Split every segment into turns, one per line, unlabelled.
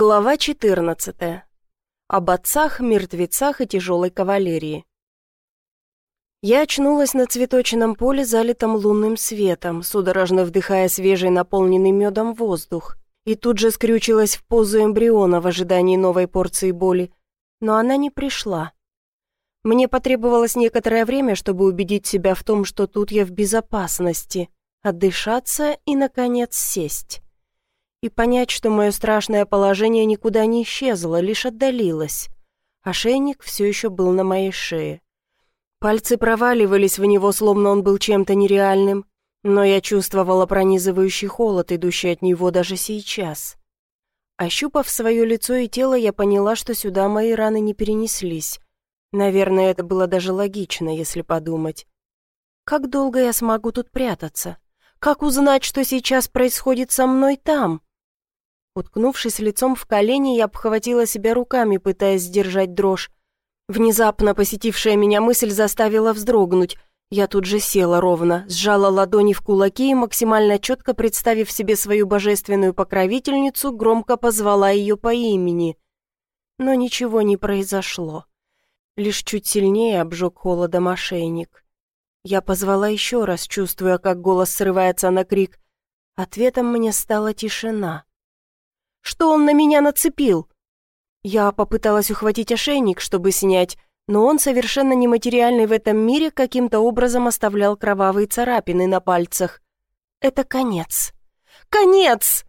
Глава 14. Об отцах, мертвецах и тяжелой кавалерии. Я очнулась на цветочном поле, залитом лунным светом, судорожно вдыхая свежий, наполненный медом воздух, и тут же скрючилась в позу эмбриона в ожидании новой порции боли, но она не пришла. Мне потребовалось некоторое время, чтобы убедить себя в том, что тут я в безопасности, отдышаться и, наконец, сесть и понять, что мое страшное положение никуда не исчезло, лишь отдалилось. Ошейник все еще был на моей шее. Пальцы проваливались в него, словно он был чем-то нереальным, но я чувствовала пронизывающий холод, идущий от него даже сейчас. Ощупав свое лицо и тело, я поняла, что сюда мои раны не перенеслись. Наверное, это было даже логично, если подумать. Как долго я смогу тут прятаться? Как узнать, что сейчас происходит со мной там? Уткнувшись лицом в колени, я обхватила себя руками, пытаясь сдержать дрожь. Внезапно посетившая меня мысль заставила вздрогнуть. Я тут же села ровно, сжала ладони в кулаки и, максимально четко представив себе свою божественную покровительницу, громко позвала ее по имени. Но ничего не произошло. Лишь чуть сильнее обжег холодом ошейник. Я позвала еще раз, чувствуя, как голос срывается на крик. Ответом мне стала тишина. Что он на меня нацепил? Я попыталась ухватить ошейник, чтобы снять, но он, совершенно нематериальный в этом мире, каким-то образом оставлял кровавые царапины на пальцах. Это конец. Конец!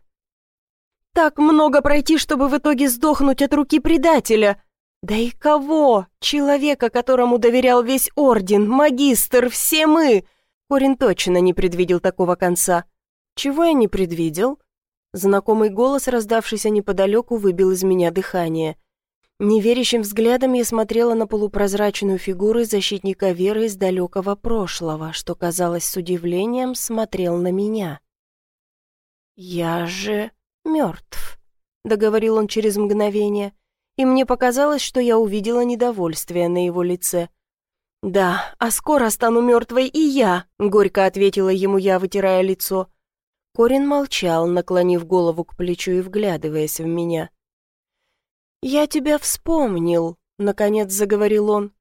Так много пройти, чтобы в итоге сдохнуть от руки предателя. Да и кого? Человека, которому доверял весь орден, магистр, все мы. Корин точно не предвидел такого конца. Чего я не предвидел? Знакомый голос, раздавшийся неподалеку, выбил из меня дыхание. Неверящим взглядом я смотрела на полупрозрачную фигуру защитника веры из далекого прошлого, что, казалось, с удивлением смотрел на меня. «Я же мертв», — договорил он через мгновение, и мне показалось, что я увидела недовольствие на его лице. «Да, а скоро стану мертвой и я», — горько ответила ему я, вытирая лицо. Корин молчал, наклонив голову к плечу и вглядываясь в меня. «Я тебя вспомнил», — наконец заговорил он.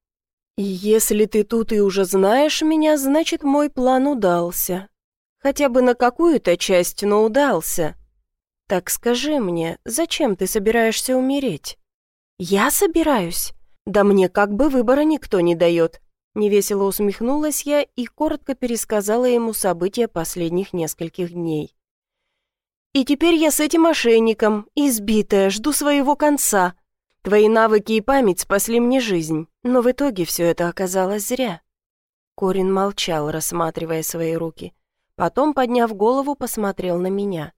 «И если ты тут и уже знаешь меня, значит, мой план удался. Хотя бы на какую-то часть, но удался. Так скажи мне, зачем ты собираешься умереть?» «Я собираюсь? Да мне как бы выбора никто не дает. Невесело усмехнулась я и коротко пересказала ему события последних нескольких дней. «И теперь я с этим мошенником, избитая, жду своего конца. Твои навыки и память спасли мне жизнь, но в итоге все это оказалось зря». Корин молчал, рассматривая свои руки. Потом, подняв голову, посмотрел на меня.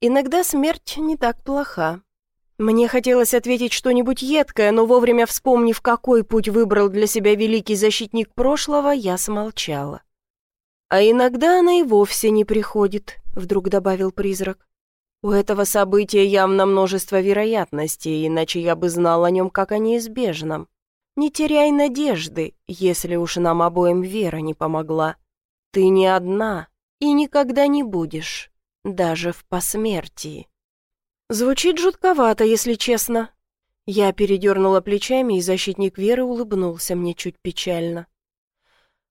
«Иногда смерть не так плоха. Мне хотелось ответить что-нибудь едкое, но вовремя вспомнив, какой путь выбрал для себя великий защитник прошлого, я смолчала. «А иногда она и вовсе не приходит», — вдруг добавил призрак. «У этого события явно множество вероятностей, иначе я бы знал о нем как о неизбежном. Не теряй надежды, если уж нам обоим вера не помогла. Ты не одна и никогда не будешь, даже в посмертии». Звучит жутковато, если честно. Я передернула плечами, и защитник Веры улыбнулся мне чуть печально.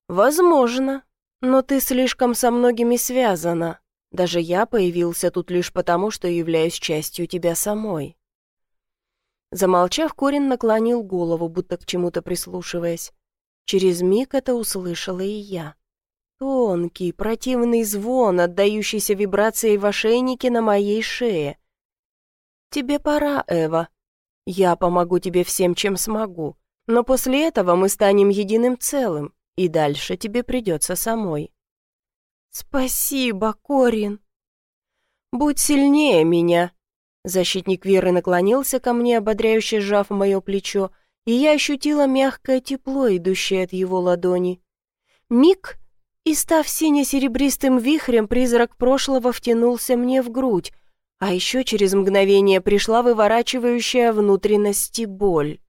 «Возможно, но ты слишком со многими связана. Даже я появился тут лишь потому, что являюсь частью тебя самой». Замолчав, Корин наклонил голову, будто к чему-то прислушиваясь. Через миг это услышала и я. Тонкий, противный звон, отдающийся вибрацией в ошейнике на моей шее — «Тебе пора, Эва. Я помогу тебе всем, чем смогу, но после этого мы станем единым целым, и дальше тебе придется самой». «Спасибо, Корин». «Будь сильнее меня». Защитник Веры наклонился ко мне, ободряюще сжав мое плечо, и я ощутила мягкое тепло, идущее от его ладони. Миг, и став сине-серебристым вихрем, призрак прошлого втянулся мне в грудь, а еще через мгновение пришла выворачивающая внутренности боль.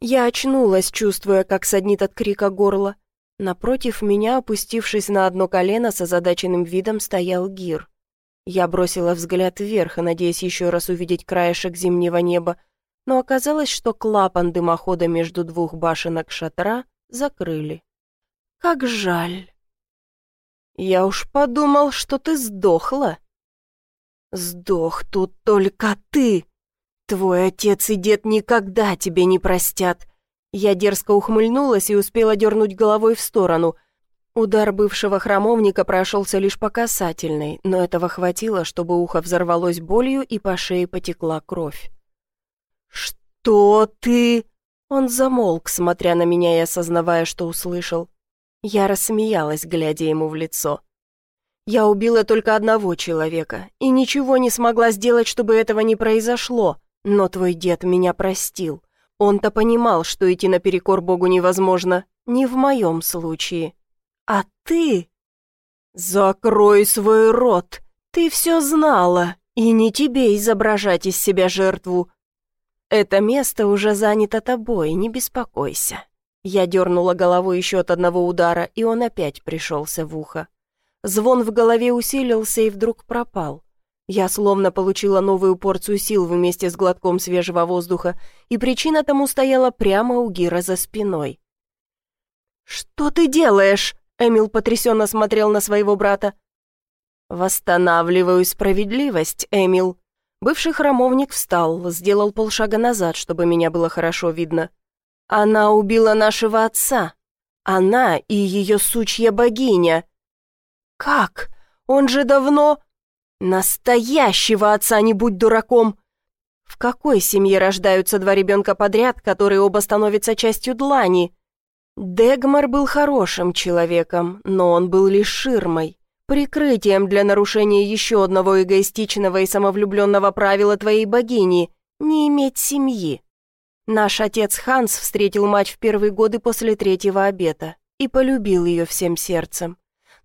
Я очнулась, чувствуя, как саднит от крика горло. Напротив меня, опустившись на одно колено с озадаченным видом, стоял Гир. Я бросила взгляд вверх, надеясь еще раз увидеть краешек зимнего неба, но оказалось, что клапан дымохода между двух башенок шатра закрыли. Как жаль. Я уж подумал, что ты сдохла. Сдох тут только ты. Твой отец и дед никогда тебе не простят. Я дерзко ухмыльнулась и успела дернуть головой в сторону. Удар бывшего храмовника прошелся лишь по касательной, но этого хватило, чтобы ухо взорвалось болью и по шее потекла кровь. «Что ты?» Он замолк, смотря на меня и осознавая, что услышал. Я рассмеялась, глядя ему в лицо. «Я убила только одного человека и ничего не смогла сделать, чтобы этого не произошло, но твой дед меня простил. Он-то понимал, что идти наперекор Богу невозможно, не в моем случае. А ты... Закрой свой рот, ты все знала, и не тебе изображать из себя жертву. Это место уже занято тобой, не беспокойся. Я дернула головой еще от одного удара, и он опять пришелся в ухо. Звон в голове усилился и вдруг пропал. Я словно получила новую порцию сил вместе с глотком свежего воздуха, и причина тому стояла прямо у Гира за спиной. «Что ты делаешь?» — Эмил потрясенно смотрел на своего брата. «Восстанавливаю справедливость, Эмил». Бывший храмовник встал, сделал полшага назад, чтобы меня было хорошо видно. «Она убила нашего отца. Она и ее сучья богиня». «Как? Он же давно...» Настоящего отца, не будь дураком! В какой семье рождаются два ребенка подряд, которые оба становятся частью длани? Дегмар был хорошим человеком, но он был лишь ширмой, прикрытием для нарушения еще одного эгоистичного и самовлюбленного правила твоей богини — не иметь семьи. Наш отец Ханс встретил мать в первые годы после третьего обета и полюбил ее всем сердцем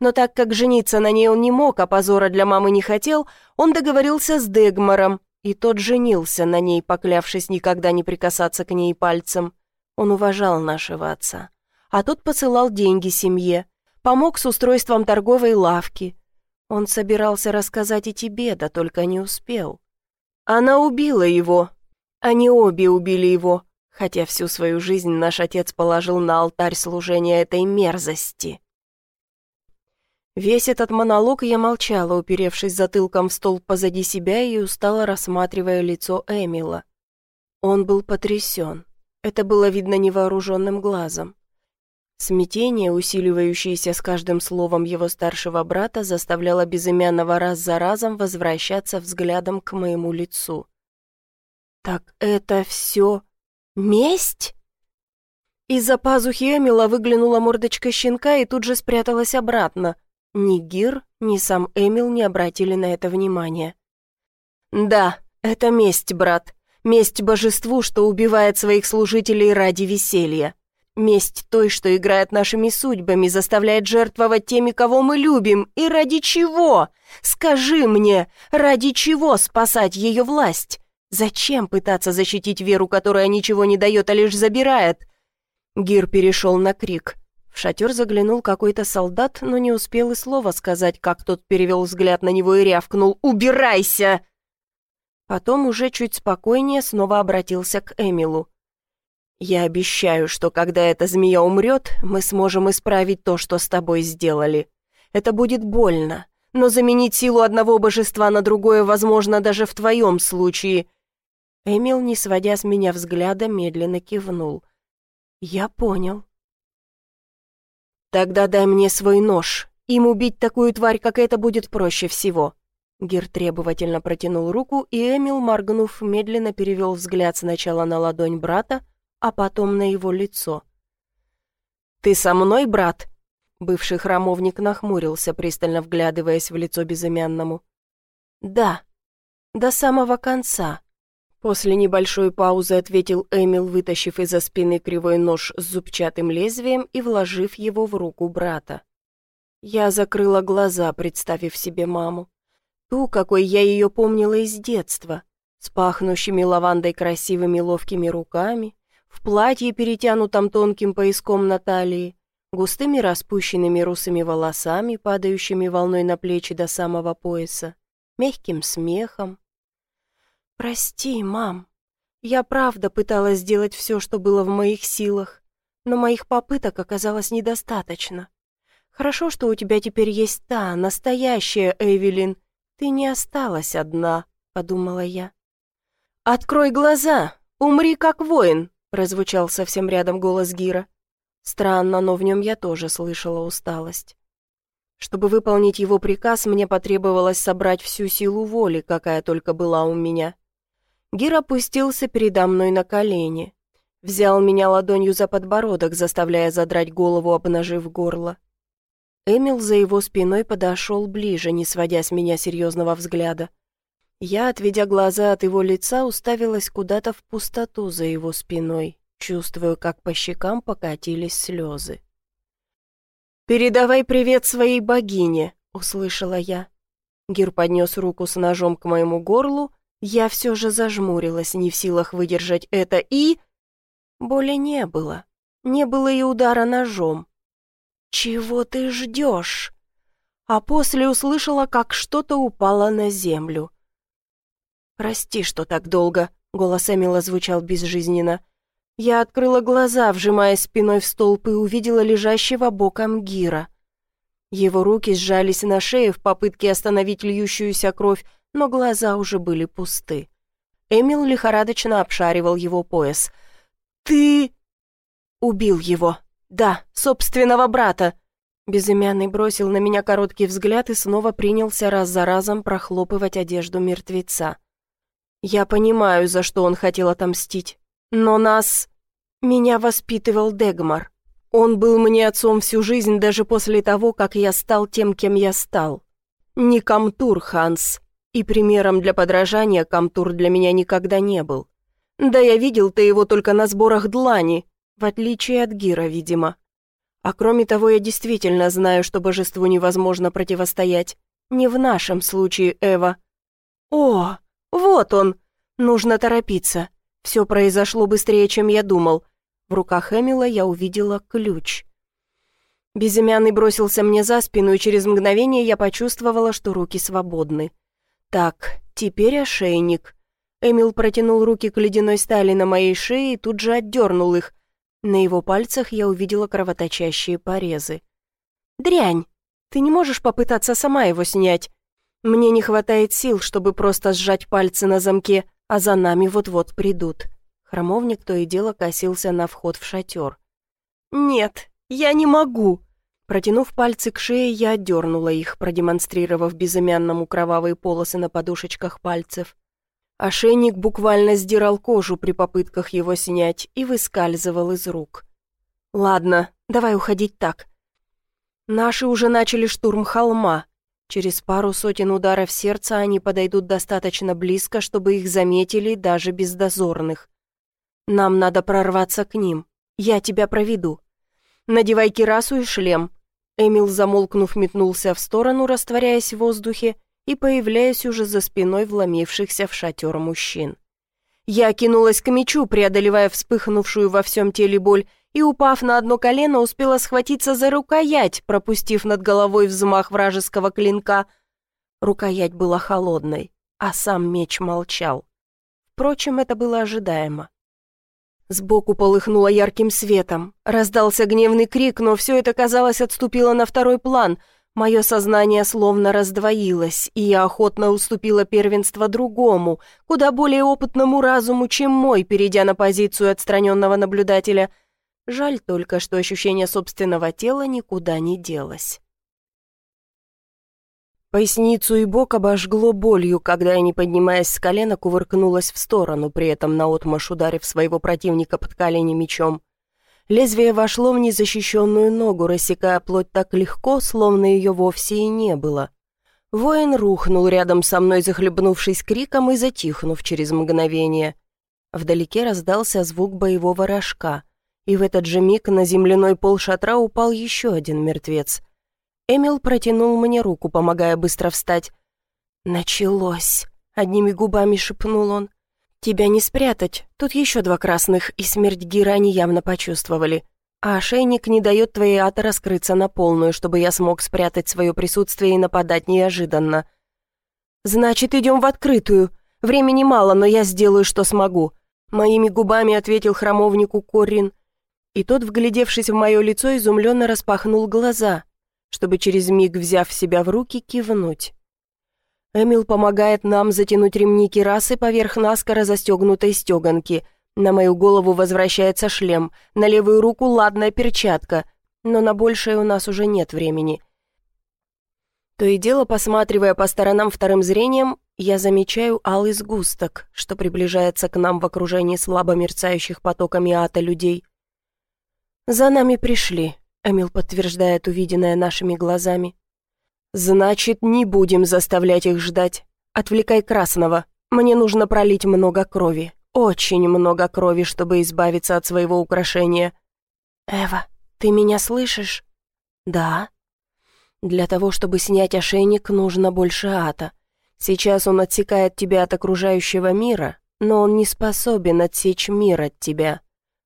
но так как жениться на ней он не мог, а позора для мамы не хотел, он договорился с Дегмаром, и тот женился на ней, поклявшись никогда не прикасаться к ней пальцем. Он уважал нашего отца. А тот посылал деньги семье, помог с устройством торговой лавки. Он собирался рассказать и тебе, да только не успел. Она убила его. Они обе убили его, хотя всю свою жизнь наш отец положил на алтарь служения этой мерзости. Весь этот монолог я молчала, уперевшись затылком в стол позади себя и устало рассматривая лицо Эмила. Он был потрясен. Это было видно невооруженным глазом. Смятение, усиливающееся с каждым словом его старшего брата, заставляло безымянного раз за разом возвращаться взглядом к моему лицу. «Так это все месть?» Из-за пазухи Эмила выглянула мордочка щенка и тут же спряталась обратно. Ни Гир, ни сам Эмил не обратили на это внимания. «Да, это месть, брат. Месть божеству, что убивает своих служителей ради веселья. Месть той, что играет нашими судьбами, заставляет жертвовать теми, кого мы любим. И ради чего? Скажи мне, ради чего спасать ее власть? Зачем пытаться защитить веру, которая ничего не дает, а лишь забирает?» Гир перешел на крик. В шатер заглянул какой-то солдат, но не успел и слова сказать, как тот перевел взгляд на него и рявкнул «Убирайся!». Потом уже чуть спокойнее снова обратился к Эмилу. «Я обещаю, что когда эта змея умрет, мы сможем исправить то, что с тобой сделали. Это будет больно, но заменить силу одного божества на другое возможно даже в твоем случае». Эмил, не сводя с меня взгляда, медленно кивнул. «Я понял». «Тогда дай мне свой нож. Им убить такую тварь, как эта, будет проще всего». Гир требовательно протянул руку, и Эмил, моргнув, медленно перевел взгляд сначала на ладонь брата, а потом на его лицо. «Ты со мной, брат?» Бывший храмовник нахмурился, пристально вглядываясь в лицо безымянному. «Да, до самого конца», После небольшой паузы ответил Эмил, вытащив из-за спины кривой нож с зубчатым лезвием и вложив его в руку брата. Я закрыла глаза, представив себе маму. Ту, какой я ее помнила из детства, с пахнущими лавандой красивыми ловкими руками, в платье, перетянутом тонким пояском на талии, густыми распущенными русыми волосами, падающими волной на плечи до самого пояса, мягким смехом. «Прости, мам. Я правда пыталась сделать все, что было в моих силах, но моих попыток оказалось недостаточно. Хорошо, что у тебя теперь есть та, настоящая Эвелин. Ты не осталась одна», — подумала я. «Открой глаза! Умри как воин!» — прозвучал совсем рядом голос Гира. Странно, но в нем я тоже слышала усталость. Чтобы выполнить его приказ, мне потребовалось собрать всю силу воли, какая только была у меня. Гир опустился передо мной на колени. Взял меня ладонью за подбородок, заставляя задрать голову, обнажив горло. Эмил за его спиной подошел ближе, не сводя с меня серьезного взгляда. Я, отведя глаза от его лица, уставилась куда-то в пустоту за его спиной, чувствую, как по щекам покатились слезы. «Передавай привет своей богине», — услышала я. Гир поднес руку с ножом к моему горлу, я все же зажмурилась, не в силах выдержать это, и... Боли не было, не было и удара ножом. «Чего ты ждешь?» А после услышала, как что-то упало на землю. «Прости, что так долго», — голос Эмила звучал безжизненно. Я открыла глаза, вжимая спиной в столб, и увидела лежащего боком Гира. Его руки сжались на шее в попытке остановить льющуюся кровь, но глаза уже были пусты. Эмил лихорадочно обшаривал его пояс. «Ты...» «Убил его. Да, собственного брата». Безымянный бросил на меня короткий взгляд и снова принялся раз за разом прохлопывать одежду мертвеца. «Я понимаю, за что он хотел отомстить. Но нас... Меня воспитывал Дегмар. Он был мне отцом всю жизнь, даже после того, как я стал тем, кем я стал. Не Камтур, Ханс. И примером для подражания Камтур для меня никогда не был. Да я видел-то его только на сборах длани, в отличие от Гира, видимо. А кроме того, я действительно знаю, что божеству невозможно противостоять. Не в нашем случае, Эва. О, вот он! Нужно торопиться. Все произошло быстрее, чем я думал. В руках Эмила я увидела ключ. Безымянный бросился мне за спину, и через мгновение я почувствовала, что руки свободны. Так, теперь ошейник. Эмил протянул руки к ледяной стали на моей шее и тут же отдернул их. На его пальцах я увидела кровоточащие порезы. «Дрянь! Ты не можешь попытаться сама его снять? Мне не хватает сил, чтобы просто сжать пальцы на замке, а за нами вот-вот придут. Хромовник то и дело косился на вход в шатер. «Нет, я не могу!» Протянув пальцы к шее, я отдернула их, продемонстрировав безымянному кровавые полосы на подушечках пальцев. Ошейник буквально сдирал кожу при попытках его снять и выскальзывал из рук. «Ладно, давай уходить так». Наши уже начали штурм холма, Через пару сотен ударов сердца они подойдут достаточно близко, чтобы их заметили даже без дозорных. Нам надо прорваться к ним. Я тебя проведу. Надевай кирасу и шлем. Эмил, замолкнув, метнулся в сторону, растворяясь в воздухе и появляясь уже за спиной вломившихся в шатер мужчин. Я кинулась к мечу, преодолевая вспыхнувшую во всем теле боль, и, упав на одно колено, успела схватиться за рукоять, пропустив над головой взмах вражеского клинка. Рукоять была холодной, а сам меч молчал. Впрочем, это было ожидаемо. Сбоку полыхнуло ярким светом. Раздался гневный крик, но все это, казалось, отступило на второй план. Мое сознание словно раздвоилось, и я охотно уступила первенство другому, куда более опытному разуму, чем мой, перейдя на позицию отстраненного наблюдателя — Жаль только, что ощущение собственного тела никуда не делось. Поясницу и бок обожгло болью, когда я, не поднимаясь с колена, кувыркнулась в сторону, при этом наотмашь ударив своего противника под колени мечом. Лезвие вошло в незащищенную ногу, рассекая плоть так легко, словно ее вовсе и не было. Воин рухнул рядом со мной, захлебнувшись криком и затихнув через мгновение. Вдалеке раздался звук боевого рожка — и в этот же миг на земляной пол шатра упал еще один мертвец. Эмил протянул мне руку, помогая быстро встать. «Началось!» — одними губами шепнул он. «Тебя не спрятать, тут еще два красных, и смерть Гира они явно почувствовали. А ошейник не дает твоей ата раскрыться на полную, чтобы я смог спрятать свое присутствие и нападать неожиданно». «Значит, идем в открытую. Времени мало, но я сделаю, что смогу», — моими губами ответил храмовнику Коррин. И тот, вглядевшись в мое лицо, изумленно распахнул глаза, чтобы через миг, взяв себя в руки, кивнуть. Эмил помогает нам затянуть ремни кирасы поверх наскоро застегнутой стеганки. На мою голову возвращается шлем, на левую руку ладная перчатка, но на большее у нас уже нет времени. То и дело, посматривая по сторонам вторым зрением, я замечаю алый сгусток, что приближается к нам в окружении слабо мерцающих потоками ата людей. «За нами пришли», — Эмил подтверждает увиденное нашими глазами. «Значит, не будем заставлять их ждать. Отвлекай Красного. Мне нужно пролить много крови. Очень много крови, чтобы избавиться от своего украшения». «Эва, ты меня слышишь?» «Да». «Для того, чтобы снять ошейник, нужно больше ата. Сейчас он отсекает тебя от окружающего мира, но он не способен отсечь мир от тебя.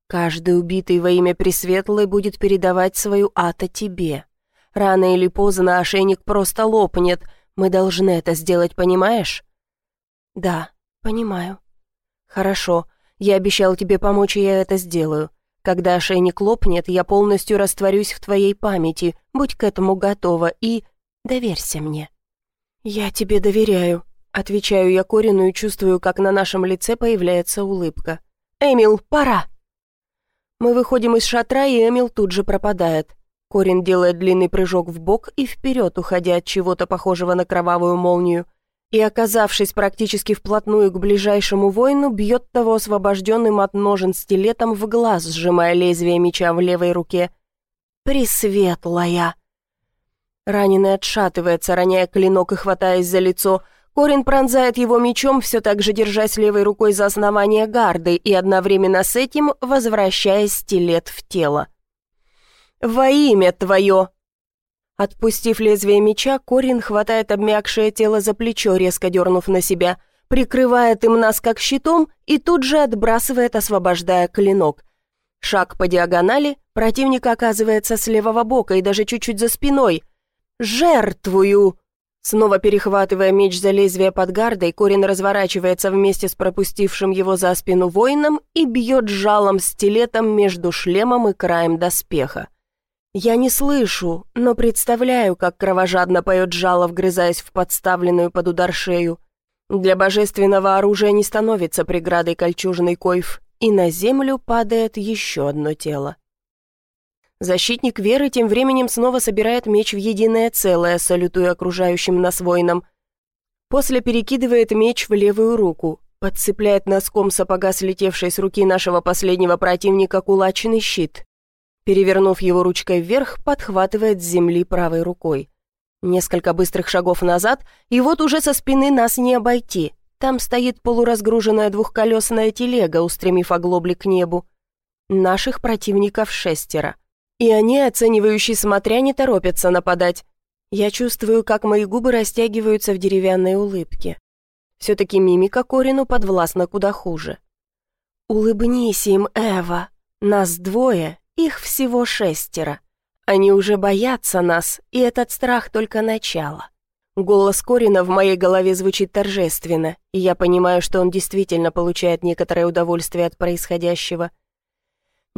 Каждый убитый во имя Пресветлой будет передавать свою ата тебе. Рано или поздно ошейник просто лопнет. Мы должны это сделать, понимаешь? Да, понимаю. Хорошо. Я обещал тебе помочь, и я это сделаю. Когда ошейник лопнет, я полностью растворюсь в твоей памяти. Будь к этому готова и доверься мне. Я тебе доверяю, отвечаю я Корину и чувствую, как на нашем лице появляется улыбка. Эмил, пора. Мы выходим из шатра, и Эмил тут же пропадает. Корин делает длинный прыжок в бок и вперед, уходя от чего-то похожего на кровавую молнию, и, оказавшись практически вплотную к ближайшему воину, бьет того освобожденным от ножен стилетом в глаз, сжимая лезвие меча в левой руке. «Пресветлая!» Раненый отшатывается, роняя клинок и хватаясь за лицо – Корин пронзает его мечом, все так же держась левой рукой за основание гарды и одновременно с этим возвращая стилет в тело. «Во имя твое!» Отпустив лезвие меча, Корин хватает обмякшее тело за плечо, резко дернув на себя, прикрывает им нас как щитом и тут же отбрасывает, освобождая клинок. Шаг по диагонали, противник оказывается с левого бока и даже чуть-чуть за спиной. «Жертвую!» Снова перехватывая меч за лезвие под гардой, Корин разворачивается вместе с пропустившим его за спину воином и бьет жалом стилетом между шлемом и краем доспеха. Я не слышу, но представляю, как кровожадно поет жало, вгрызаясь в подставленную под удар шею. Для божественного оружия не становится преградой кольчужный койф, и на землю падает еще одно тело. Защитник веры тем временем снова собирает меч в единое целое, салютуя окружающим нас воинам. После перекидывает меч в левую руку, подцепляет носком сапога слетевшей с руки нашего последнего противника кулачный щит. Перевернув его ручкой вверх, подхватывает с земли правой рукой. Несколько быстрых шагов назад, и вот уже со спины нас не обойти. Там стоит полуразгруженная двухколесная телега, устремив оглобли к небу. Наших противников шестеро. И они, оценивающие смотря, не торопятся нападать. Я чувствую, как мои губы растягиваются в деревянной улыбке. Все-таки мимика Корину подвластна куда хуже. «Улыбнись им, Эва. Нас двое, их всего шестеро. Они уже боятся нас, и этот страх только начало». Голос Корина в моей голове звучит торжественно, и я понимаю, что он действительно получает некоторое удовольствие от происходящего –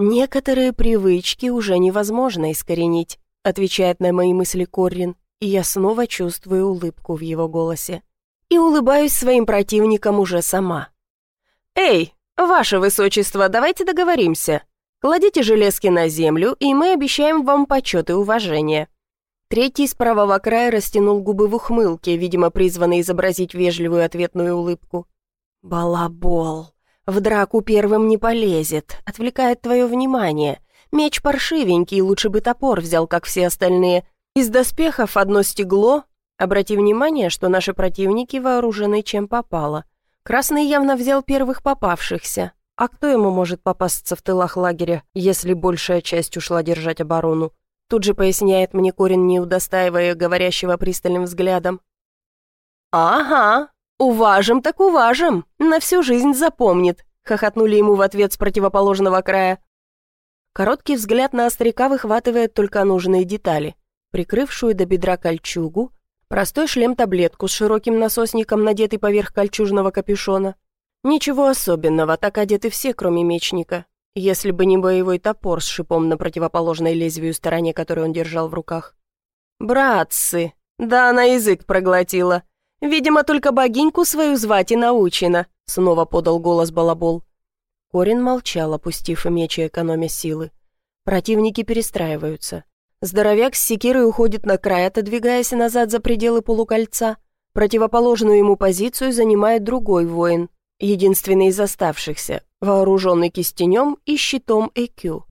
«Некоторые привычки уже невозможно искоренить», отвечает на мои мысли Коррин, и я снова чувствую улыбку в его голосе. И улыбаюсь своим противникам уже сама. «Эй, ваше высочество, давайте договоримся. Кладите железки на землю, и мы обещаем вам почет и уважение». Третий с правого края растянул губы в ухмылке, видимо, призванный изобразить вежливую ответную улыбку. «Балабол!» В драку первым не полезет, отвлекает твое внимание. Меч паршивенький, лучше бы топор взял, как все остальные. Из доспехов одно стегло. Обрати внимание, что наши противники вооружены чем попало. Красный явно взял первых попавшихся. А кто ему может попасться в тылах лагеря, если большая часть ушла держать оборону? Тут же поясняет мне Корин, не удостаивая говорящего пристальным взглядом. «Ага, уважим так уважим, на всю жизнь запомнит», хохотнули ему в ответ с противоположного края. Короткий взгляд на остряка выхватывает только нужные детали. Прикрывшую до бедра кольчугу, Простой шлем-таблетку с широким насосником, надетый поверх кольчужного капюшона. Ничего особенного, так одеты все, кроме мечника. Если бы не боевой топор с шипом на противоположной лезвию стороне, который он держал в руках. «Братцы! Да она язык проглотила. Видимо, только богиньку свою звать и научена», — снова подал голос Балабол. Корин молчал, опустив меч и экономя силы. Противники перестраиваются. Здоровяк с секирой уходит на край, отодвигаясь назад за пределы полукольца. Противоположную ему позицию занимает другой воин, единственный из оставшихся, вооруженный кистенем и щитом ЭКЮ.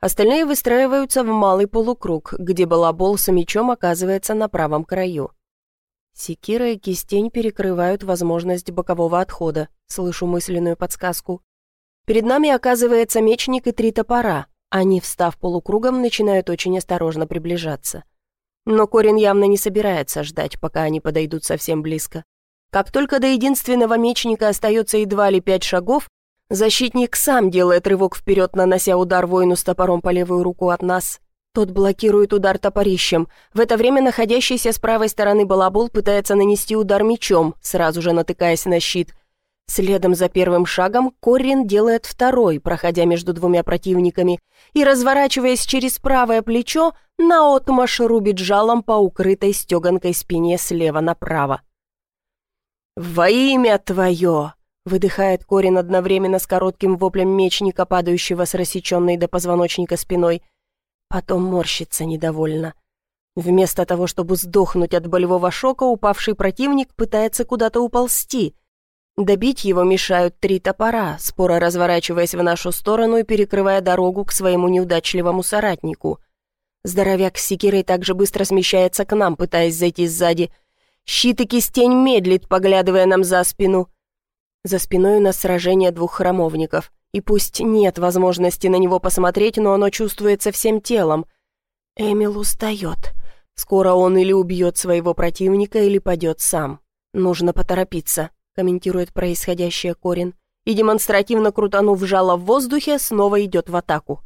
Остальные выстраиваются в малый полукруг, где балабол с мечом оказывается на правом краю. Секира и кистень перекрывают возможность бокового отхода, слышу мысленную подсказку. Перед нами оказывается мечник и три топора, они, встав полукругом, начинают очень осторожно приближаться. Но Корин явно не собирается ждать, пока они подойдут совсем близко. Как только до единственного мечника остается едва ли пять шагов, защитник сам делает рывок вперед, нанося удар воину с топором по левую руку от нас. Тот блокирует удар топорищем. В это время находящийся с правой стороны балабол пытается нанести удар мечом, сразу же натыкаясь на щит. Следом за первым шагом Коррин делает второй, проходя между двумя противниками, и, разворачиваясь через правое плечо, наотмашь рубит жалом по укрытой стеганкой спине слева направо. «Во имя твое!» — выдыхает Корин одновременно с коротким воплем мечника, падающего с рассеченной до позвоночника спиной. Потом морщится недовольно. Вместо того, чтобы сдохнуть от болевого шока, упавший противник пытается куда-то уползти — Добить его мешают три топора, споро разворачиваясь в нашу сторону и перекрывая дорогу к своему неудачливому соратнику. Здоровяк с секирой также быстро смещается к нам, пытаясь зайти сзади. Щит и кистень медлит, поглядывая нам за спину. За спиной у нас сражение двух храмовников, и пусть нет возможности на него посмотреть, но оно чувствуется всем телом. Эмил устает. Скоро он или убьет своего противника, или падет сам. Нужно поторопиться комментирует происходящее Корин, и, демонстративно крутанув жало в воздухе, снова идет в атаку.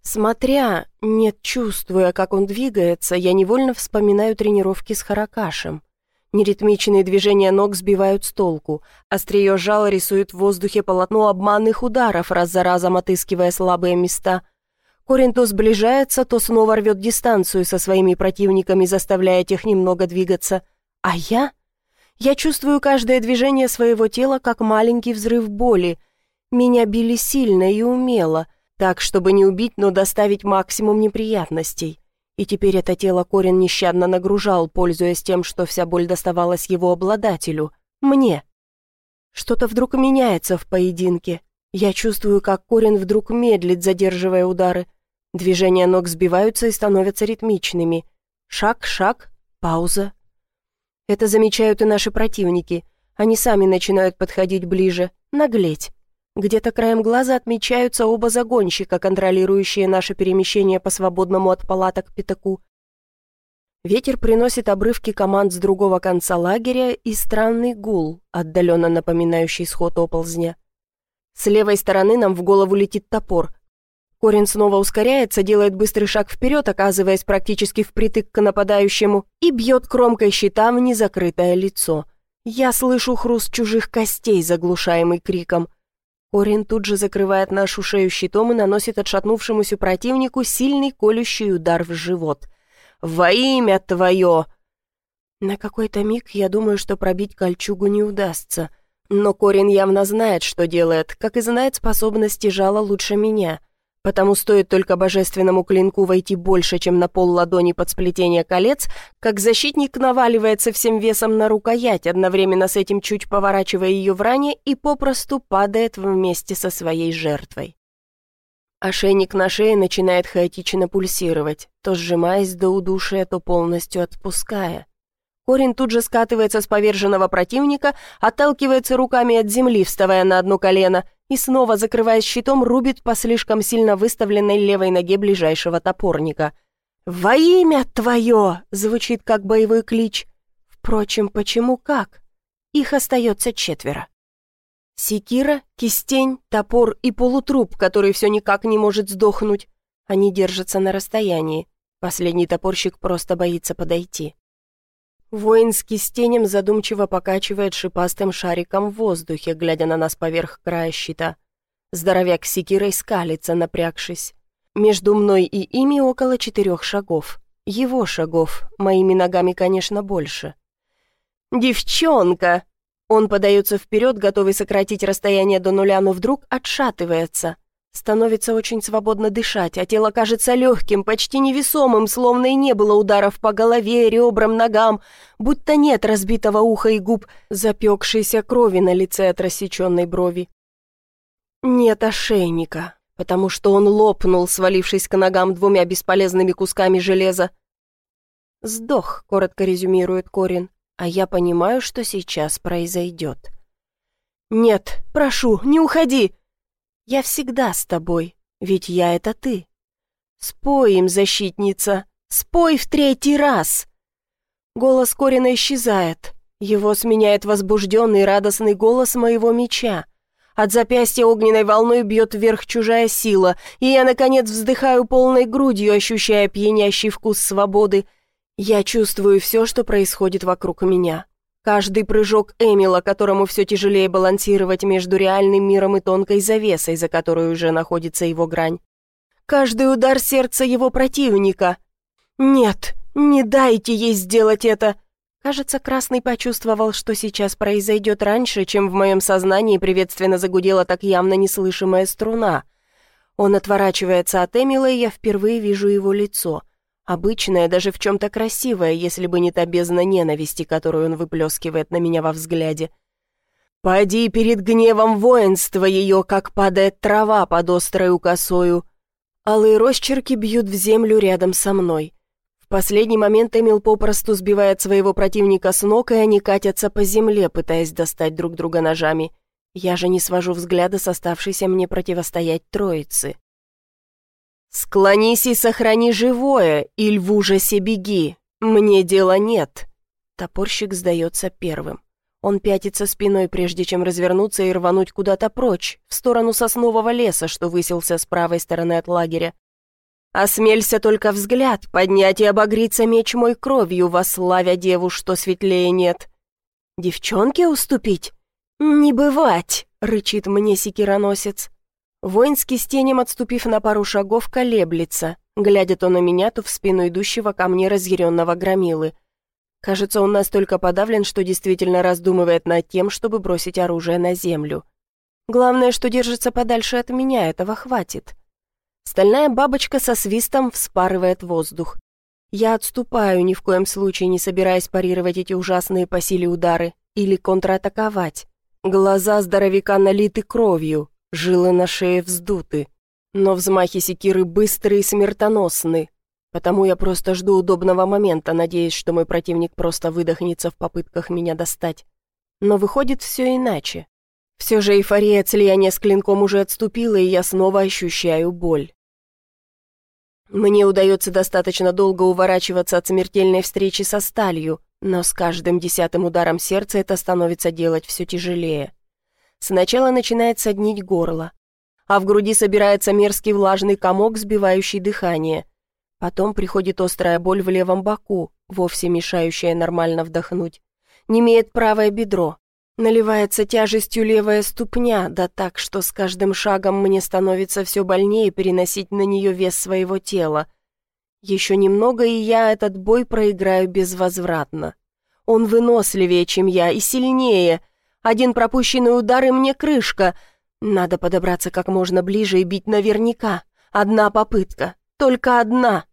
Смотря, нет, чувствуя, как он двигается, я невольно вспоминаю тренировки с Харакашем. Неритмичные движения ног сбивают с толку. Острие жала рисует в воздухе полотно обманных ударов, раз за разом отыскивая слабые места. Корин то сближается, то снова рвет дистанцию со своими противниками, заставляя тех немного двигаться. А я я чувствую каждое движение своего тела как маленький взрыв боли. Меня били сильно и умело, так, чтобы не убить, но доставить максимум неприятностей. И теперь это тело Корин нещадно нагружал, пользуясь тем, что вся боль доставалась его обладателю, мне. Что-то вдруг меняется в поединке. Я чувствую, как Корин вдруг медлит, задерживая удары. Движения ног сбиваются и становятся ритмичными. Шаг, шаг, пауза, это замечают и наши противники. Они сами начинают подходить ближе, наглеть. Где-то краем глаза отмечаются оба загонщика, контролирующие наше перемещение по свободному от палаток пятаку. Ветер приносит обрывки команд с другого конца лагеря и странный гул, отдаленно напоминающий сход оползня. С левой стороны нам в голову летит топор, Корин снова ускоряется, делает быстрый шаг вперед, оказываясь практически впритык к нападающему, и бьет кромкой щита в незакрытое лицо. Я слышу хруст чужих костей, заглушаемый криком. Корин тут же закрывает нашу шею щитом и наносит отшатнувшемуся противнику сильный колющий удар в живот. «Во имя твое!» На какой-то миг я думаю, что пробить кольчугу не удастся. Но Корин явно знает, что делает, как и знает способности жала лучше меня — Потому стоит только божественному клинку войти больше, чем на пол ладони под сплетение колец, как защитник наваливается всем весом на рукоять, одновременно с этим чуть поворачивая ее в ране и попросту падает вместе со своей жертвой. Ошейник на шее начинает хаотично пульсировать, то сжимаясь до удушия, то полностью отпуская. Корин тут же скатывается с поверженного противника, отталкивается руками от земли, вставая на одно колено, и снова, закрываясь щитом, рубит по слишком сильно выставленной левой ноге ближайшего топорника. «Во имя твое!» — звучит как боевой клич. Впрочем, почему как? Их остается четверо. Секира, кистень, топор и полутруп, который все никак не может сдохнуть. Они держатся на расстоянии. Последний топорщик просто боится подойти. Воинский с тенем задумчиво покачивает шипастым шариком в воздухе, глядя на нас поверх края щита. Здоровяк с секирой скалится, напрягшись. Между мной и ими около четырех шагов. Его шагов, моими ногами, конечно, больше. «Девчонка!» Он подается вперед, готовый сократить расстояние до нуля, но вдруг отшатывается. Становится очень свободно дышать, а тело кажется легким, почти невесомым, словно и не было ударов по голове, ребрам, ногам, будто нет разбитого уха и губ, запекшейся крови на лице от рассеченной брови. Нет ошейника, потому что он лопнул, свалившись к ногам двумя бесполезными кусками железа. «Сдох», — коротко резюмирует Корин, «а я понимаю, что сейчас произойдет». «Нет, прошу, не уходи!» «Я всегда с тобой, ведь я — это ты». «Спой им, защитница, спой в третий раз!» Голос Корина исчезает. Его сменяет возбужденный радостный голос моего меча. От запястья огненной волной бьет вверх чужая сила, и я, наконец, вздыхаю полной грудью, ощущая пьянящий вкус свободы. Я чувствую все, что происходит вокруг меня. Каждый прыжок Эмила, которому все тяжелее балансировать между реальным миром и тонкой завесой, за которой уже находится его грань. Каждый удар сердца его противника. «Нет, не дайте ей сделать это!» Кажется, Красный почувствовал, что сейчас произойдет раньше, чем в моем сознании приветственно загудела так явно неслышимая струна. Он отворачивается от Эмила, и я впервые вижу его лицо. Обычное, даже в чем-то красивое, если бы не та бездна ненависти, которую он выплескивает на меня во взгляде. «Поди перед гневом воинства ее, как падает трава под острою косою!» Алые росчерки бьют в землю рядом со мной последний момент Эмил попросту сбивает своего противника с ног, и они катятся по земле, пытаясь достать друг друга ножами. Я же не свожу взгляда с оставшейся мне противостоять троицы. «Склонись и сохрани живое, и в ужасе беги. Мне дела нет». Топорщик сдается первым. Он пятится спиной, прежде чем развернуться и рвануть куда-то прочь, в сторону соснового леса, что высился с правой стороны от лагеря. Осмелься только взгляд поднять и обогриться меч мой кровью, вославя деву, что светлее нет. Девчонке уступить? Не бывать, рычит мне секироносец. Воинский с тенем, отступив на пару шагов, колеблется, глядя то на меня, то в спину идущего ко мне разъяренного громилы. Кажется, он настолько подавлен, что действительно раздумывает над тем, чтобы бросить оружие на землю. Главное, что держится подальше от меня, этого хватит. Стальная бабочка со свистом вспарывает воздух. Я отступаю, ни в коем случае не собираясь парировать эти ужасные по силе удары или контратаковать. Глаза здоровяка налиты кровью, жилы на шее вздуты. Но взмахи секиры быстрые и смертоносны, потому я просто жду удобного момента, надеясь, что мой противник просто выдохнется в попытках меня достать. Но выходит все иначе. Все же эйфория от слияния с клинком уже отступила, и я снова ощущаю боль. Мне удается достаточно долго уворачиваться от смертельной встречи со сталью, но с каждым десятым ударом сердца это становится делать все тяжелее. Сначала начинает соднить горло, а в груди собирается мерзкий влажный комок, сбивающий дыхание. Потом приходит острая боль в левом боку, вовсе мешающая нормально вдохнуть. Не имеет правое бедро, Наливается тяжестью левая ступня, да так, что с каждым шагом мне становится все больнее переносить на нее вес своего тела. Еще немного, и я этот бой проиграю безвозвратно. Он выносливее, чем я, и сильнее. Один пропущенный удар, и мне крышка. Надо подобраться как можно ближе и бить наверняка. Одна попытка, только одна.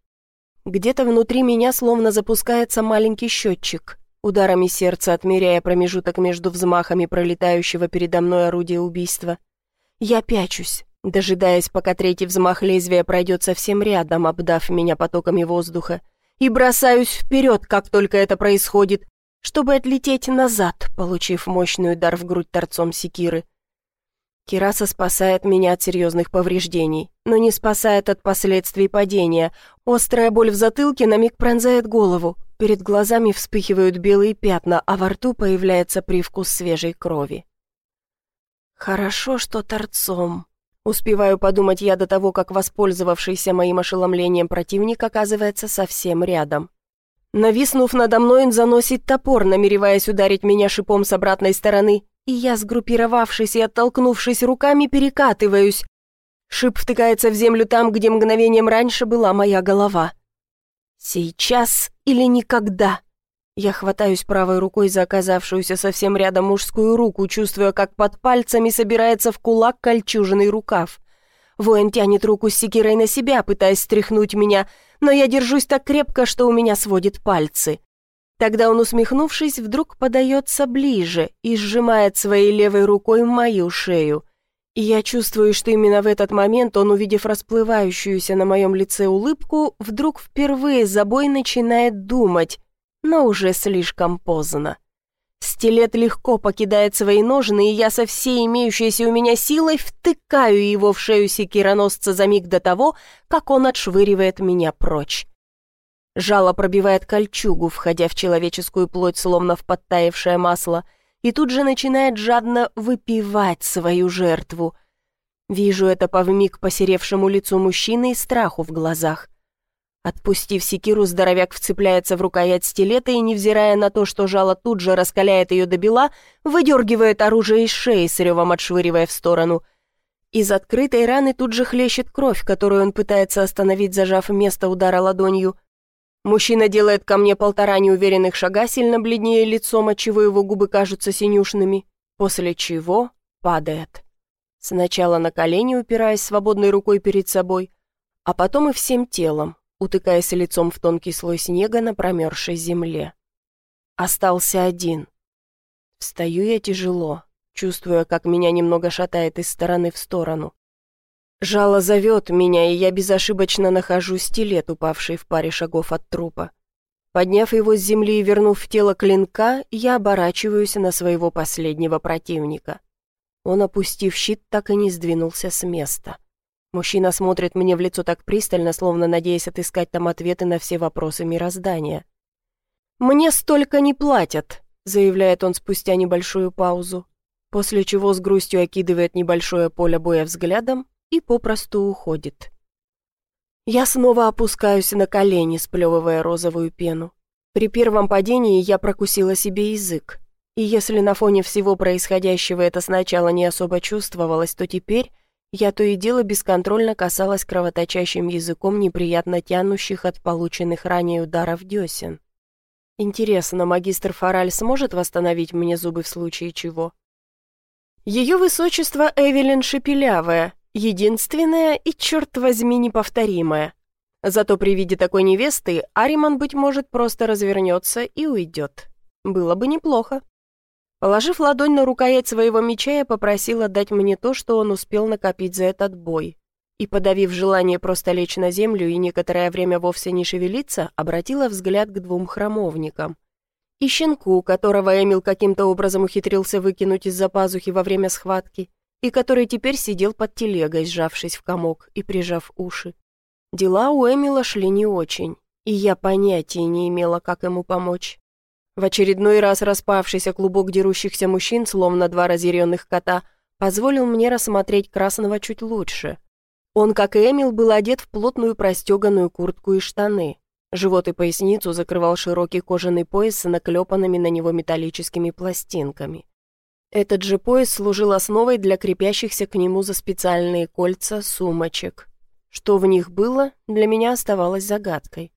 Где-то внутри меня словно запускается маленький счетчик ударами сердца отмеряя промежуток между взмахами пролетающего передо мной орудия убийства. Я пячусь, дожидаясь, пока третий взмах лезвия пройдет совсем рядом, обдав меня потоками воздуха, и бросаюсь вперед, как только это происходит, чтобы отлететь назад, получив мощный удар в грудь торцом секиры. Кираса спасает меня от серьезных повреждений, но не спасает от последствий падения. Острая боль в затылке на миг пронзает голову, Перед глазами вспыхивают белые пятна, а во рту появляется привкус свежей крови. «Хорошо, что торцом», Успеваю подумать я до того, как воспользовавшийся моим ошеломлением противник оказывается совсем рядом. Нависнув надо мной, он заносит топор, намереваясь ударить меня шипом с обратной стороны, и я, сгруппировавшись и оттолкнувшись руками, перекатываюсь. Шип втыкается в землю там, где мгновением раньше была моя голова. Сейчас или никогда. Я хватаюсь правой рукой за оказавшуюся совсем рядом мужскую руку, чувствуя, как под пальцами собирается в кулак кольчуженный рукав. Воин тянет руку с секирой на себя, пытаясь стряхнуть меня, но я держусь так крепко, что у меня сводит пальцы. Тогда он, усмехнувшись, вдруг подается ближе и сжимает своей левой рукой мою шею. И я чувствую, что именно в этот момент он, увидев расплывающуюся на моем лице улыбку, вдруг впервые за бой начинает думать, но уже слишком поздно. Стилет легко покидает свои ножны, и я со всей имеющейся у меня силой втыкаю его в шею секироносца за миг до того, как он отшвыривает меня прочь. Жало пробивает кольчугу, входя в человеческую плоть, словно в подтаявшее масло, и тут же начинает жадно выпивать свою жертву. Вижу это по вмиг посеревшему лицу мужчины и страху в глазах. Отпустив секиру, здоровяк вцепляется в рукоять стилета и, невзирая на то, что жало тут же раскаляет ее до бела, выдергивает оружие из шеи, с ревом отшвыривая в сторону. Из открытой раны тут же хлещет кровь, которую он пытается остановить, зажав место удара ладонью. Мужчина делает ко мне полтора неуверенных шага, сильно бледнее лицом, отчего его губы кажутся синюшными, после чего падает. Сначала на колени, упираясь свободной рукой перед собой, а потом и всем телом, утыкаясь лицом в тонкий слой снега на промерзшей земле. Остался один. Встаю я тяжело, чувствуя, как меня немного шатает из стороны в сторону. Жало зовет меня, и я безошибочно нахожу стилет, упавший в паре шагов от трупа. Подняв его с земли и вернув в тело клинка, я оборачиваюсь на своего последнего противника. Он, опустив щит, так и не сдвинулся с места. Мужчина смотрит мне в лицо так пристально, словно надеясь отыскать там ответы на все вопросы мироздания. «Мне столько не платят», — заявляет он спустя небольшую паузу, после чего с грустью окидывает небольшое поле боя взглядом и попросту уходит. Я снова опускаюсь на колени, сплевывая розовую пену. При первом падении я прокусила себе язык. И если на фоне всего происходящего это сначала не особо чувствовалось, то теперь я то и дело бесконтрольно касалась кровоточащим языком неприятно тянущих от полученных ранее ударов десен. Интересно, магистр Фараль сможет восстановить мне зубы в случае чего? Ее высочество Эвелин Шепелявая, единственная и, черт возьми, неповторимая. Зато при виде такой невесты Ариман, быть может, просто развернется и уйдет. Было бы неплохо. Положив ладонь на рукоять своего меча, я попросила дать мне то, что он успел накопить за этот бой. И, подавив желание просто лечь на землю и некоторое время вовсе не шевелиться, обратила взгляд к двум храмовникам. И щенку, которого Эмил каким-то образом ухитрился выкинуть из-за пазухи во время схватки, и который теперь сидел под телегой, сжавшись в комок и прижав уши. Дела у Эмила шли не очень, и я понятия не имела, как ему помочь. В очередной раз распавшийся клубок дерущихся мужчин, словно два разъяренных кота, позволил мне рассмотреть Красного чуть лучше. Он, как и Эмил, был одет в плотную простеганную куртку и штаны. Живот и поясницу закрывал широкий кожаный пояс с наклепанными на него металлическими пластинками. Этот же пояс служил основой для крепящихся к нему за специальные кольца сумочек. Что в них было, для меня оставалось загадкой.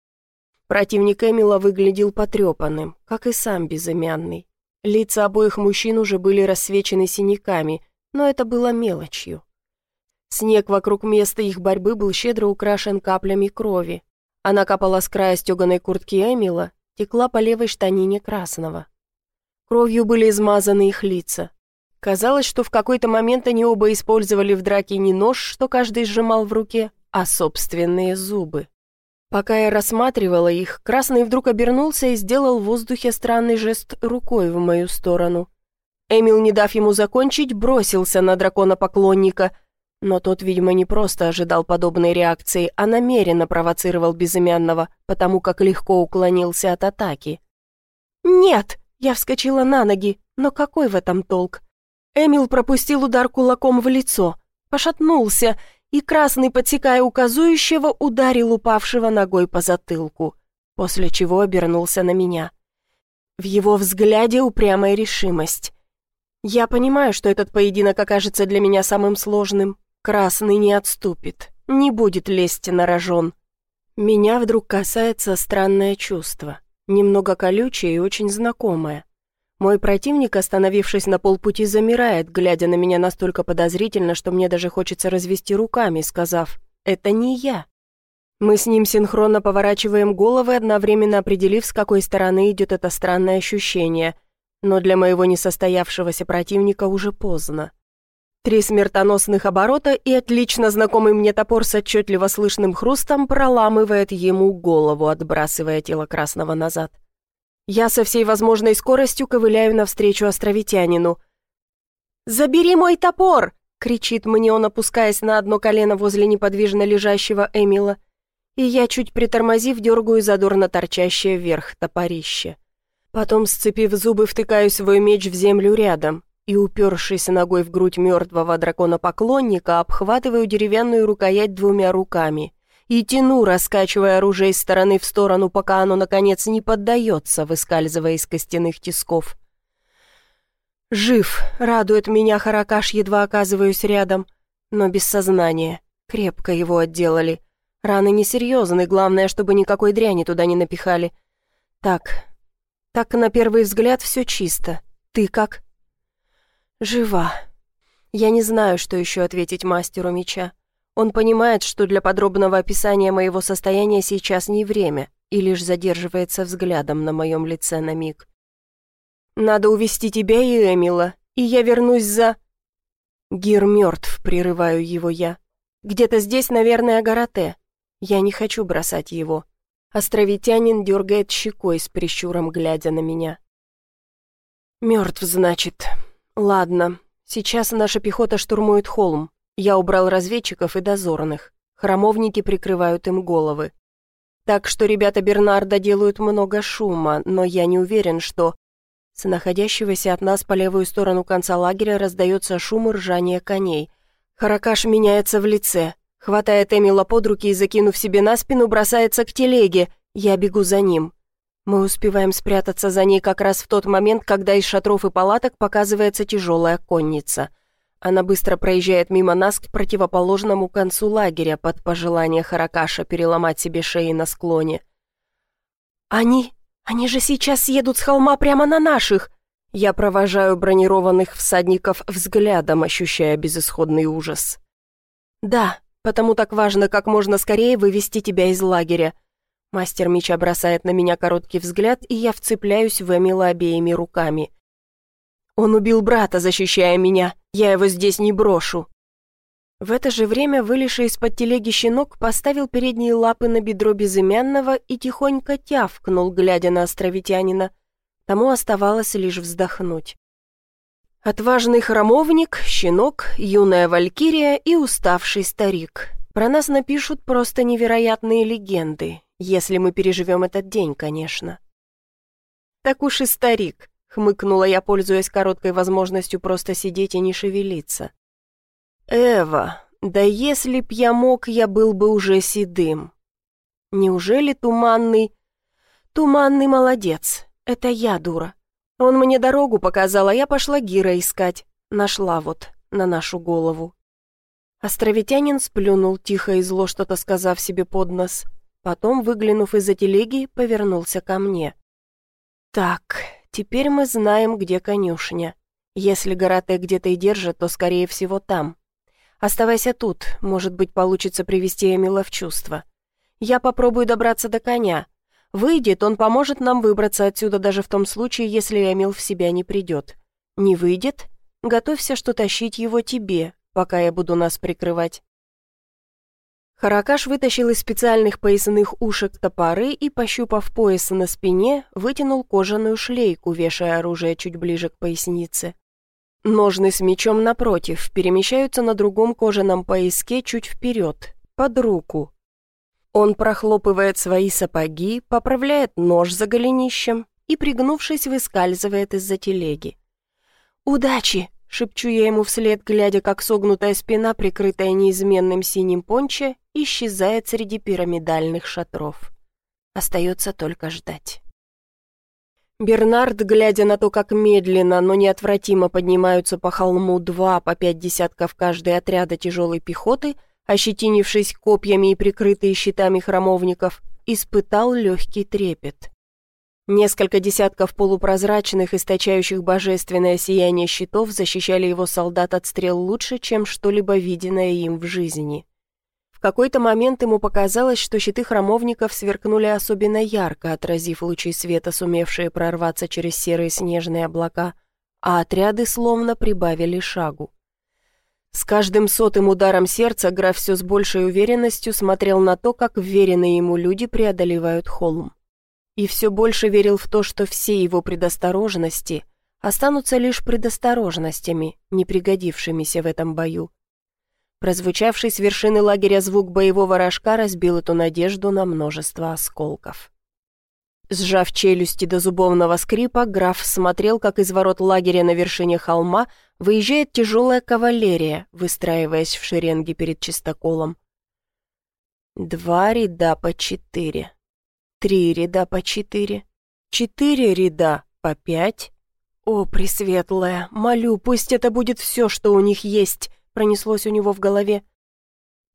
Противник Эмила выглядел потрепанным, как и сам безымянный. Лица обоих мужчин уже были рассвечены синяками, но это было мелочью. Снег вокруг места их борьбы был щедро украшен каплями крови. Она капала с края стеганой куртки Эмила, текла по левой штанине красного. Кровью были измазаны их лица. Казалось, что в какой-то момент они оба использовали в драке не нож, что каждый сжимал в руке, а собственные зубы. Пока я рассматривала их, Красный вдруг обернулся и сделал в воздухе странный жест рукой в мою сторону. Эмил, не дав ему закончить, бросился на дракона-поклонника, но тот, видимо, не просто ожидал подобной реакции, а намеренно провоцировал безымянного, потому как легко уклонился от атаки. «Нет!» — я вскочила на ноги, но какой в этом толк? Эмил пропустил удар кулаком в лицо, пошатнулся и Красный, подсекая указующего, ударил упавшего ногой по затылку. после чего обернулся на меня. В его взгляде упрямая решимость. Я понимаю, что этот поединок окажется для меня самым сложным. Красный не отступит, не будет лезть на рожон. Меня вдруг касается странное чувство, немного колючее и очень знакомое. Мой противник, остановившись на полпути, замирает, глядя на меня настолько подозрительно, что мне даже хочется развести руками, сказав «Это не я». Мы с ним синхронно поворачиваем головы, одновременно определив, с какой стороны идет это странное ощущение. Но для моего несостоявшегося противника уже поздно. Три смертоносных оборота, и отлично знакомый мне топор с отчетливо слышным хрустом проламывает ему голову, отбрасывая тело красного назад. Я со всей возможной скоростью ковыляю навстречу островитянину. «Забери мой топор!» — кричит мне он, опускаясь на одно колено возле неподвижно лежащего Эмила и я, чуть притормозив, дергаю задорно торчащее вверх топорище. Потом, сцепив зубы, втыкаю свой меч в землю рядом и, упершись ногой в грудь мертвого дракона-поклонника, обхватываю деревянную рукоять двумя руками и тяну, раскачивая оружие из стороны в сторону, пока оно, наконец, не поддается, выскальзывая из костяных тисков. Жив, радует меня Харакаш, едва оказываюсь рядом, но без сознания. Крепко его отделали. Раны несерьезны, главное, чтобы никакой дряни туда не напихали. Так, так на первый взгляд все чисто. Ты как? Жива. Я не знаю, что еще ответить мастеру меча. Он понимает, что для подробного описания моего состояния сейчас не время, и лишь задерживается взглядом на моем лице на миг. «Надо увести тебя и Эмила, и я вернусь за...» «Гир мертв», — прерываю его я. «Где-то здесь, наверное, Гарате. Я не хочу бросать его. Островитянин дергает щекой с прищуром, глядя на меня. Мертв, значит. Ладно, сейчас наша пехота штурмует холм. Я убрал разведчиков и дозорных. Храмовники прикрывают им головы. Так что ребята Бернарда делают много шума, но я не уверен, что... С находящегося от нас по левую сторону конца лагеря раздается шум и ржание коней. Харакаш меняется в лице. Хватает Эмила под руки и, закинув себе на спину, бросается к телеге. Я бегу за ним. Мы успеваем спрятаться за ней как раз в тот момент, когда из шатров и палаток показывается тяжелая конница. Она быстро проезжает мимо нас к противоположному концу лагеря под пожелание Харакаша переломать себе шеи на склоне. «Они... они же сейчас съедут с холма прямо на наших!» Я провожаю бронированных всадников взглядом, ощущая безысходный ужас. «Да, Потому так важно как можно скорее вывести тебя из лагеря. Мастер меча бросает на меня короткий взгляд, и я вцепляюсь в Эмила обеими руками. Он убил брата, защищая меня. Я его здесь не брошу. В это же время вылезший из-под телеги щенок поставил передние лапы на бедро безымянного и тихонько тявкнул, глядя на островитянина. Тому оставалось лишь вздохнуть. Отважный храмовник, щенок, юная валькирия и уставший старик. Про нас напишут просто невероятные легенды, если мы переживем этот день, конечно. «Так уж и старик», — хмыкнула я, пользуясь короткой возможностью просто сидеть и не шевелиться. «Эва, да если б я мог, я был бы уже седым. Неужели туманный...» «Туманный молодец, это я дура. Он мне дорогу показал, а я пошла Гира искать. Нашла вот, на нашу голову. Островитянин сплюнул, тихо и зло что-то сказав себе под нос. Потом, выглянув из-за телеги, повернулся ко мне. «Так, теперь мы знаем, где конюшня. Если Гарате где-то и держит, то, скорее всего, там. Оставайся тут, может быть, получится привести Эмила в чувство. Я попробую добраться до коня, Выйдет, он поможет нам выбраться отсюда даже в том случае, если Эмил в себя не придет. Не выйдет? Готовься, что тащить его тебе, пока я буду нас прикрывать. Харакаш вытащил из специальных поясных ушек топоры и, пощупав пояс на спине, вытянул кожаную шлейку, вешая оружие чуть ближе к пояснице. Ножны с мечом напротив перемещаются на другом кожаном пояске чуть вперед, под руку, он прохлопывает свои сапоги, поправляет нож за голенищем и, пригнувшись, выскальзывает из-за телеги. «Удачи!» — шепчу я ему вслед, глядя, как согнутая спина, прикрытая неизменным синим понче, исчезает среди пирамидальных шатров. Остается только ждать. Бернард, глядя на то, как медленно, но неотвратимо поднимаются по холму два по пять десятков каждой отряда тяжелой пехоты, ощетинившись копьями и прикрытые щитами храмовников, испытал легкий трепет. Несколько десятков полупрозрачных, источающих божественное сияние щитов защищали его солдат от стрел лучше, чем что-либо виденное им в жизни. В какой-то момент ему показалось, что щиты храмовников сверкнули особенно ярко, отразив лучи света, сумевшие прорваться через серые снежные облака, а отряды словно прибавили шагу. С каждым сотым ударом сердца граф все с большей уверенностью смотрел на то, как вверенные ему люди преодолевают холм и все больше верил в то, что все его предосторожности останутся лишь предосторожностями, не пригодившимися в этом бою. Прозвучавший с вершины лагеря звук боевого рожка разбил эту надежду на множество осколков. Сжав челюсти до зубовного скрипа, граф смотрел, как из ворот лагеря на вершине холма выезжает тяжелая кавалерия, выстраиваясь в шеренги перед чистоколом. Два ряда по четыре. Три ряда по четыре. Четыре ряда по пять. О, Пресветлая, молю, пусть это будет все, что у них есть, пронеслось у него в голове.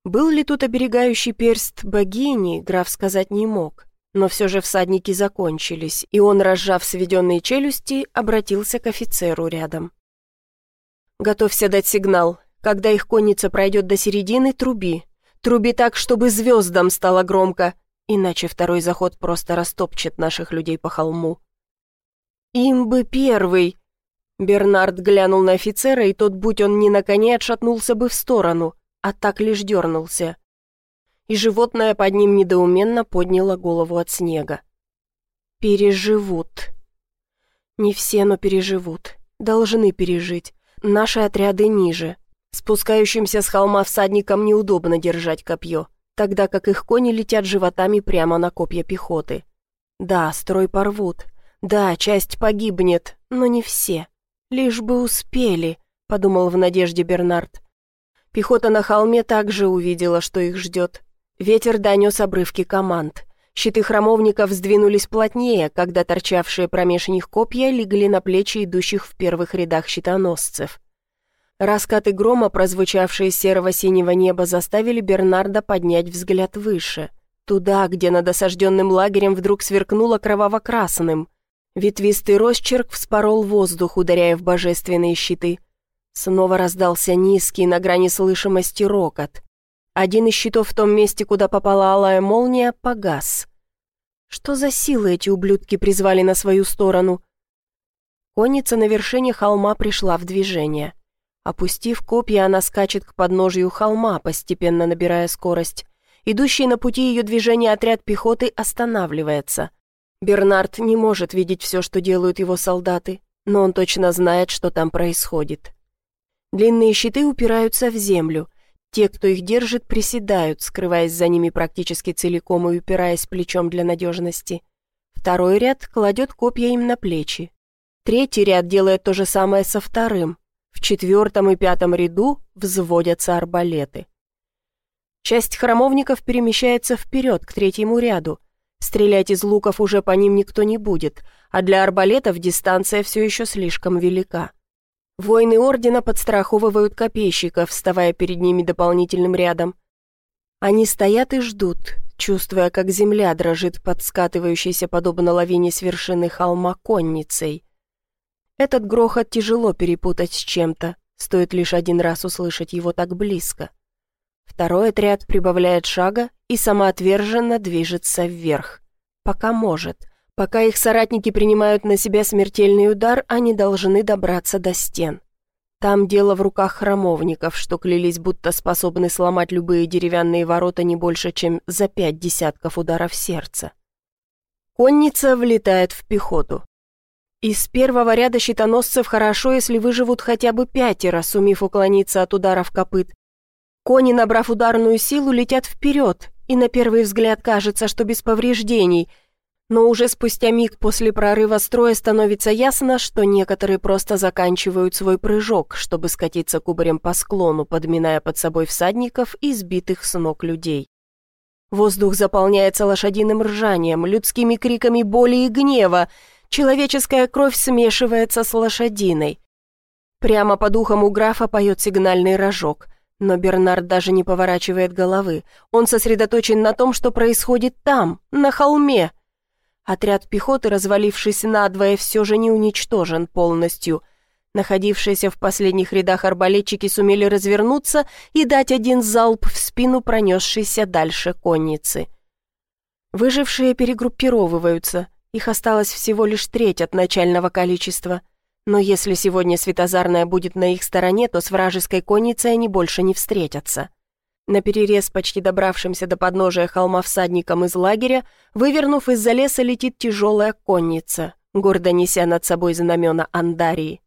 Был ли тут оберегающий перст богини, граф сказать не мог. Но все же всадники закончились, и он, разжав сведенные челюсти, обратился к офицеру рядом. «Готовься дать сигнал. Когда их конница пройдет до середины, труби. Труби так, чтобы звездам стало громко иначе второй заход просто растопчет наших людей по холму. «Им бы первый!» Бернард глянул на офицера, и тот, будь он ни на коне, отшатнулся бы в сторону, а так лишь дернулся. И животное под ним недоуменно подняло голову от снега. «Переживут!» «Не все, но переживут. Должны пережить. Наши отряды ниже. Спускающимся с холма всадникам неудобно держать копье тогда как их кони летят животами прямо на копья пехоты. Да, строй порвут. Да, часть погибнет, но не все. Лишь бы успели, подумал в надежде Бернард. Пехота на холме также увидела, что их ждет. Ветер донес обрывки команд. Щиты храмовников сдвинулись плотнее, когда торчавшие промеж них копья легли на плечи идущих в первых рядах щитоносцев. Раскаты грома, прозвучавшие с серого-синего неба, заставили Бернарда поднять взгляд выше. Туда, где над осажденным лагерем вдруг сверкнуло кроваво-красным. Ветвистый росчерк вспорол воздух, ударяя в божественные щиты. Снова раздался низкий, на грани слышимости рокот. Один из щитов в том месте, куда попала алая молния, погас. Что за силы эти ублюдки призвали на свою сторону? Конница на вершине холма пришла в движение. Опустив копья, она скачет к подножию холма, постепенно набирая скорость. Идущий на пути ее движения отряд пехоты останавливается. Бернард не может видеть все, что делают его солдаты, но он точно знает, что там происходит. Длинные щиты упираются в землю. Те, кто их держит, приседают, скрываясь за ними практически целиком и упираясь плечом для надежности. Второй ряд кладет копья им на плечи. Третий ряд делает то же самое со вторым, в четвертом и пятом ряду взводятся арбалеты. Часть храмовников перемещается вперед, к третьему ряду. Стрелять из луков уже по ним никто не будет, а для арбалетов дистанция все еще слишком велика. Воины Ордена подстраховывают копейщиков, вставая перед ними дополнительным рядом. Они стоят и ждут, чувствуя, как земля дрожит под скатывающейся подобно лавине с вершины холма конницей. Этот грохот тяжело перепутать с чем-то, стоит лишь один раз услышать его так близко. Второй отряд прибавляет шага и самоотверженно движется вверх. Пока может. Пока их соратники принимают на себя смертельный удар, они должны добраться до стен. Там дело в руках храмовников, что клялись, будто способны сломать любые деревянные ворота не больше, чем за пять десятков ударов сердца. Конница влетает в пехоту. Из первого ряда щитоносцев хорошо, если выживут хотя бы пятеро, сумев уклониться от ударов копыт. Кони, набрав ударную силу, летят вперед, и на первый взгляд кажется, что без повреждений, но уже спустя миг после прорыва строя становится ясно, что некоторые просто заканчивают свой прыжок, чтобы скатиться кубарем по склону, подминая под собой всадников и сбитых с ног людей. Воздух заполняется лошадиным ржанием, людскими криками боли и гнева. Человеческая кровь смешивается с лошадиной. Прямо по духам у графа поет сигнальный рожок. Но Бернард даже не поворачивает головы. Он сосредоточен на том, что происходит там, на холме. Отряд пехоты, развалившись надвое, все же не уничтожен полностью. Находившиеся в последних рядах арбалетчики сумели развернуться и дать один залп в спину пронесшейся дальше конницы. Выжившие перегруппировываются, их осталось всего лишь треть от начального количества. Но если сегодня Светозарная будет на их стороне, то с вражеской конницей они больше не встретятся. На перерез почти добравшимся до подножия холма всадникам из лагеря, вывернув из-за леса, летит тяжелая конница, гордо неся над собой знамена Андарии.